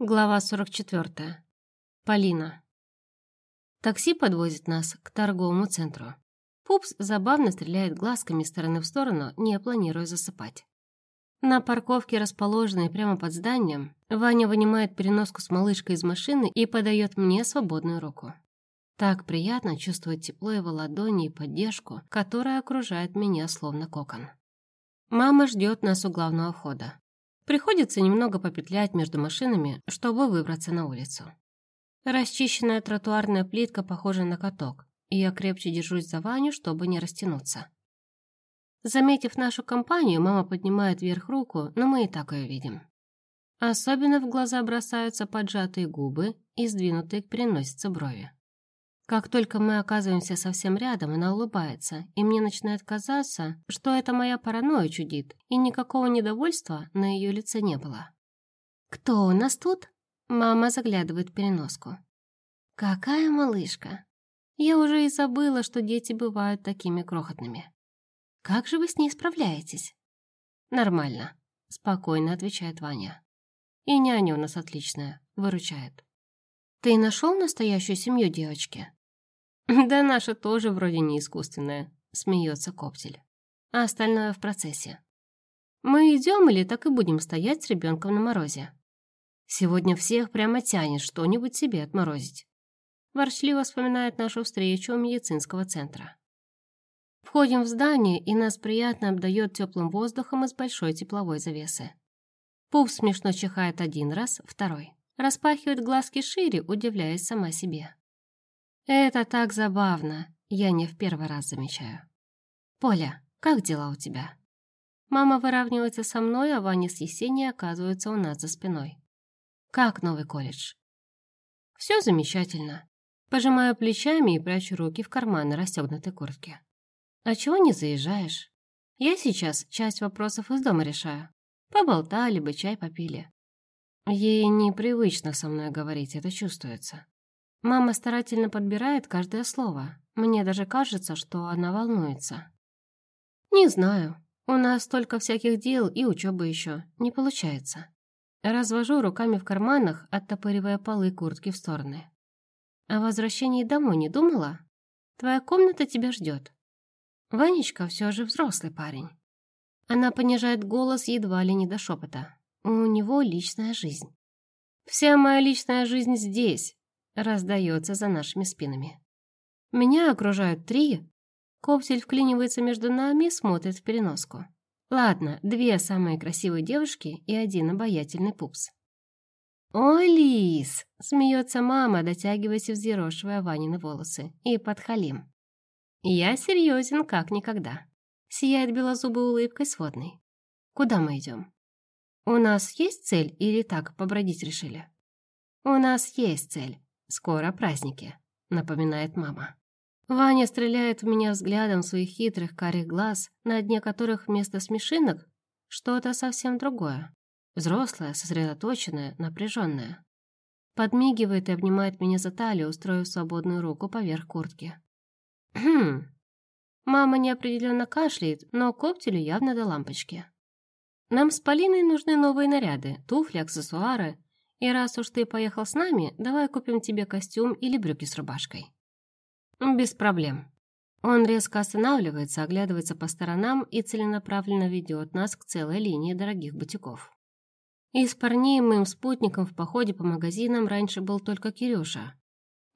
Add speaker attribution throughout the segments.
Speaker 1: Глава 44. Полина. Такси подвозит нас к торговому центру. Пупс забавно стреляет глазками стороны в сторону, не планируя засыпать. На парковке, расположенной прямо под зданием, Ваня вынимает переноску с малышкой из машины и подает мне свободную руку. Так приятно чувствовать тепло его ладони и поддержку, которая окружает меня словно кокон. Мама ждет нас у главного входа. Приходится немного попетлять между машинами, чтобы выбраться на улицу. Расчищенная тротуарная плитка похожа на каток, и я крепче держусь за Ваню, чтобы не растянуться. Заметив нашу компанию, мама поднимает вверх руку, но мы и так ее видим. Особенно в глаза бросаются поджатые губы и сдвинутые к переносице брови. Как только мы оказываемся совсем рядом, она улыбается, и мне начинает казаться, что это моя паранойя чудит, и никакого недовольства на ее лице не было. «Кто у нас тут?» Мама заглядывает в переноску. «Какая малышка! Я уже и забыла, что дети бывают такими крохотными. Как же вы с ней справляетесь?» «Нормально», — спокойно отвечает Ваня. «И няня у нас отличная, выручает». «Ты нашел настоящую семью девочки?» «Да наша тоже вроде не искусственная», — смеется Коптель. «А остальное в процессе. Мы идем или так и будем стоять с ребенком на морозе? Сегодня всех прямо тянет что-нибудь себе отморозить». Ворчливо вспоминает нашу встречу у медицинского центра. Входим в здание, и нас приятно обдает теплым воздухом из большой тепловой завесы. Пуп смешно чихает один раз, второй. Распахивает глазки шире, удивляясь сама себе. Это так забавно, я не в первый раз замечаю. Поля, как дела у тебя? Мама выравнивается со мной, а Ваня с Есенией оказываются у нас за спиной. Как новый колледж? Все замечательно. Пожимаю плечами и прячу руки в карманы расстегнутой куртки. А чего не заезжаешь? Я сейчас часть вопросов из дома решаю. Поболтали бы, чай попили. Ей непривычно со мной говорить, это чувствуется. Мама старательно подбирает каждое слово. Мне даже кажется, что она волнуется. Не знаю. У нас столько всяких дел и учебы еще. Не получается. Развожу руками в карманах, оттопыривая полы куртки в стороны. О возвращении домой не думала? Твоя комната тебя ждет. Ванечка все же взрослый парень. Она понижает голос едва ли не до шепота. У него личная жизнь. «Вся моя личная жизнь здесь», — раздается за нашими спинами. Меня окружают три. Коптель вклинивается между нами и смотрит в переноску. Ладно, две самые красивые девушки и один обаятельный пупс. «Ой, Лис!» — смеется мама, дотягиваясь и взъерошивая Ванины волосы. И подхалим. «Я серьезен, как никогда». Сияет белозубой улыбкой сводной. «Куда мы идем?» «У нас есть цель или так побродить решили?» «У нас есть цель. Скоро праздники», — напоминает мама. Ваня стреляет в меня взглядом своих хитрых карих глаз, на дне которых вместо смешинок что-то совсем другое. Взрослое, сосредоточенное, напряженное. Подмигивает и обнимает меня за талию, устроив свободную руку поверх куртки. «Хм...» Мама неопределенно кашляет, но коптелю явно до лампочки. Нам с Полиной нужны новые наряды, туфли, аксессуары. И раз уж ты поехал с нами, давай купим тебе костюм или брюки с рубашкой». «Без проблем». Он резко останавливается, оглядывается по сторонам и целенаправленно ведет нас к целой линии дорогих бутиков. Из парней моим спутником в походе по магазинам раньше был только Кирюша.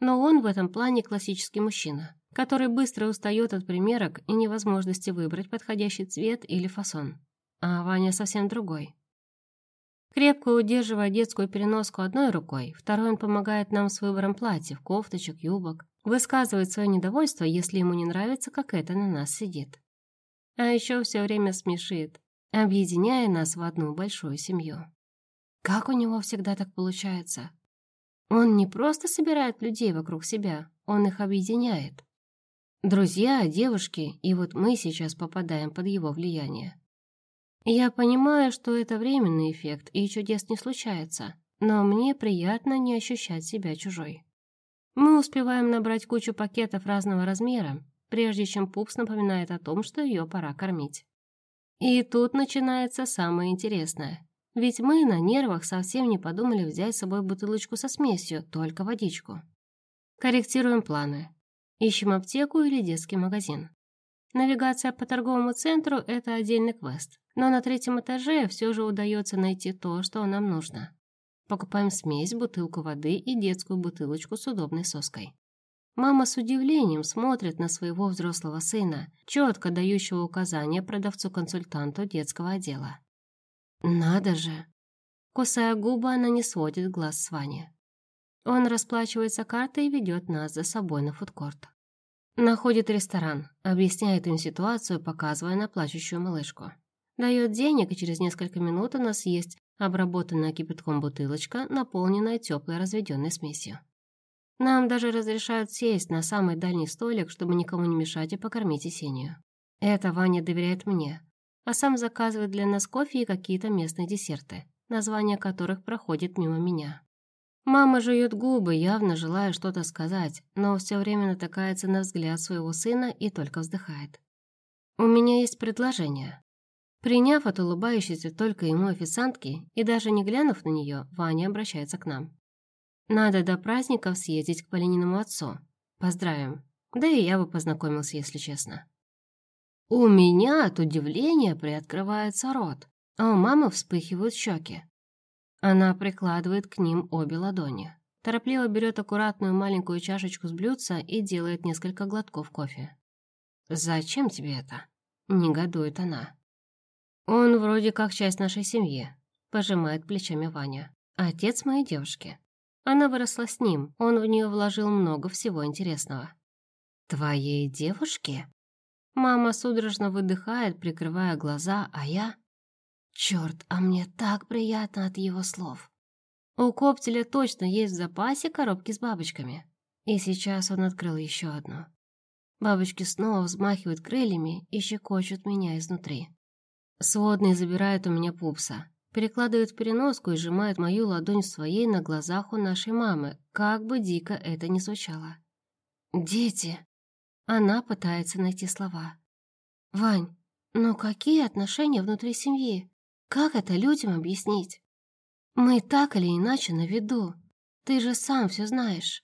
Speaker 1: Но он в этом плане классический мужчина, который быстро устает от примерок и невозможности выбрать подходящий цвет или фасон а Ваня совсем другой. Крепко удерживая детскую переноску одной рукой, второй он помогает нам с выбором платьев, кофточек, юбок, высказывает свое недовольство, если ему не нравится, как это на нас сидит. А еще все время смешит, объединяя нас в одну большую семью. Как у него всегда так получается? Он не просто собирает людей вокруг себя, он их объединяет. Друзья, девушки, и вот мы сейчас попадаем под его влияние. Я понимаю, что это временный эффект, и чудес не случается, но мне приятно не ощущать себя чужой. Мы успеваем набрать кучу пакетов разного размера, прежде чем Пупс напоминает о том, что ее пора кормить. И тут начинается самое интересное. Ведь мы на нервах совсем не подумали взять с собой бутылочку со смесью, только водичку. Корректируем планы. Ищем аптеку или детский магазин. Навигация по торговому центру – это отдельный квест, но на третьем этаже все же удается найти то, что нам нужно. Покупаем смесь, бутылку воды и детскую бутылочку с удобной соской. Мама с удивлением смотрит на своего взрослого сына, четко дающего указания продавцу-консультанту детского отдела. «Надо же!» Кусая губы, она не сводит глаз с Вани. Он расплачивается картой и ведет нас за собой на фудкорт. Находит ресторан, объясняет им ситуацию, показывая на плачущую малышку. Дает денег, и через несколько минут у нас есть обработанная кипятком бутылочка, наполненная теплой разведенной смесью. Нам даже разрешают сесть на самый дальний столик, чтобы никому не мешать и покормить Есению. Это Ваня доверяет мне, а сам заказывает для нас кофе и какие-то местные десерты, названия которых проходит мимо меня. Мама жует губы, явно желая что-то сказать, но все время натыкается на взгляд своего сына и только вздыхает. «У меня есть предложение». Приняв от улыбающейся только ему официантки и даже не глянув на нее, Ваня обращается к нам. «Надо до праздников съездить к Полининому отцу. Поздравим. Да и я бы познакомился, если честно». У меня от удивления приоткрывается рот, а у мамы вспыхивают щеки. Она прикладывает к ним обе ладони. Торопливо берет аккуратную маленькую чашечку с блюдца и делает несколько глотков кофе. «Зачем тебе это?» — негодует она. «Он вроде как часть нашей семьи», — пожимает плечами Ваня. «Отец моей девушки. Она выросла с ним, он в нее вложил много всего интересного». «Твоей девушки?» Мама судорожно выдыхает, прикрывая глаза, а я... Черт, а мне так приятно от его слов. У Коптеля точно есть в запасе коробки с бабочками. И сейчас он открыл еще одну. Бабочки снова взмахивают крыльями и щекочут меня изнутри. Сводный забирает у меня пупса, перекладывает переноску и сжимает мою ладонь в своей на глазах у нашей мамы, как бы дико это ни звучало. «Дети!» Она пытается найти слова. «Вань, ну какие отношения внутри семьи? Как это людям объяснить? Мы так или иначе на виду. Ты же сам все знаешь.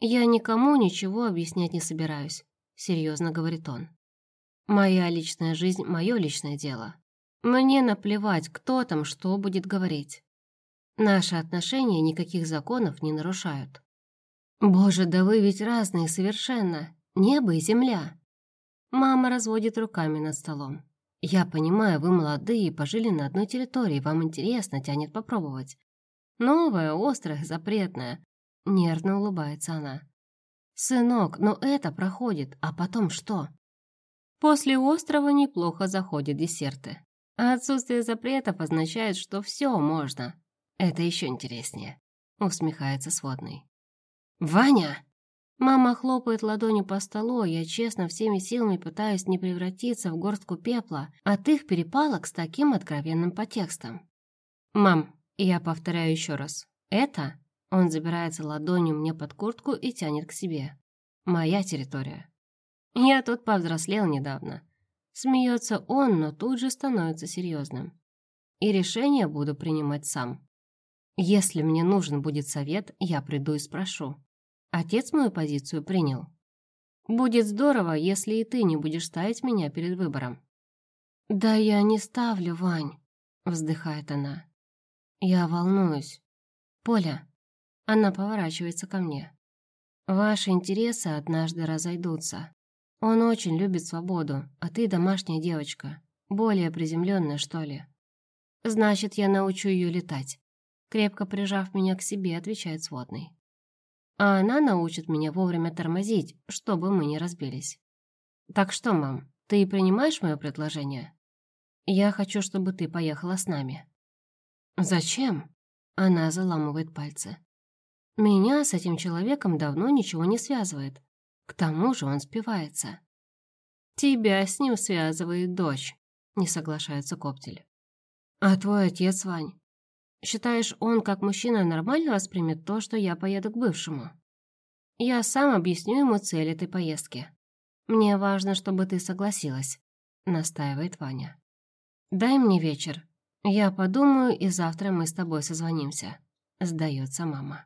Speaker 1: Я никому ничего объяснять не собираюсь, серьезно говорит он. Моя личная жизнь – мое личное дело. Мне наплевать, кто там что будет говорить. Наши отношения никаких законов не нарушают. Боже, да вы ведь разные совершенно. Небо и земля. Мама разводит руками над столом. «Я понимаю, вы молодые, пожили на одной территории, вам интересно, тянет попробовать. Новое, острое, запретное». Нервно улыбается она. «Сынок, но это проходит, а потом что?» После острова неплохо заходят десерты. А отсутствие запретов означает, что все можно. Это еще интереснее. Усмехается сводный. «Ваня!» Мама хлопает ладонью по столу, я честно всеми силами пытаюсь не превратиться в горстку пепла от их перепалок с таким откровенным подтекстом. «Мам, я повторяю еще раз. Это...» Он забирается ладонью мне под куртку и тянет к себе. «Моя территория». Я тут повзрослел недавно. Смеется он, но тут же становится серьезным. И решение буду принимать сам. Если мне нужен будет совет, я приду и спрошу. Отец мою позицию принял. Будет здорово, если и ты не будешь ставить меня перед выбором. Да я не ставлю, Вань, вздыхает она. Я волнуюсь. Поля, она поворачивается ко мне. Ваши интересы однажды разойдутся. Он очень любит свободу, а ты домашняя девочка, более приземленная, что ли. Значит, я научу ее летать. Крепко прижав меня к себе, отвечает сводный а она научит меня вовремя тормозить, чтобы мы не разбились. Так что, мам, ты принимаешь мое предложение? Я хочу, чтобы ты поехала с нами. Зачем? Она заламывает пальцы. Меня с этим человеком давно ничего не связывает. К тому же он спивается. Тебя с ним связывает дочь, не соглашается Коптель. А твой отец, Вань, Считаешь, он как мужчина нормально воспримет то, что я поеду к бывшему? Я сам объясню ему цель этой поездки. Мне важно, чтобы ты согласилась, настаивает Ваня. Дай мне вечер. «Я подумаю, и завтра мы с тобой созвонимся», — сдается мама.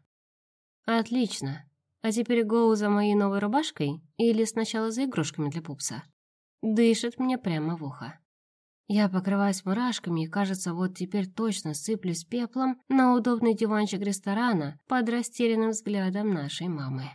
Speaker 1: «Отлично. А теперь гоу за моей новой рубашкой или сначала за игрушками для пупса?» Дышит мне прямо в ухо. Я покрываюсь мурашками и, кажется, вот теперь точно сыплюсь пеплом на удобный диванчик ресторана под растерянным взглядом нашей мамы.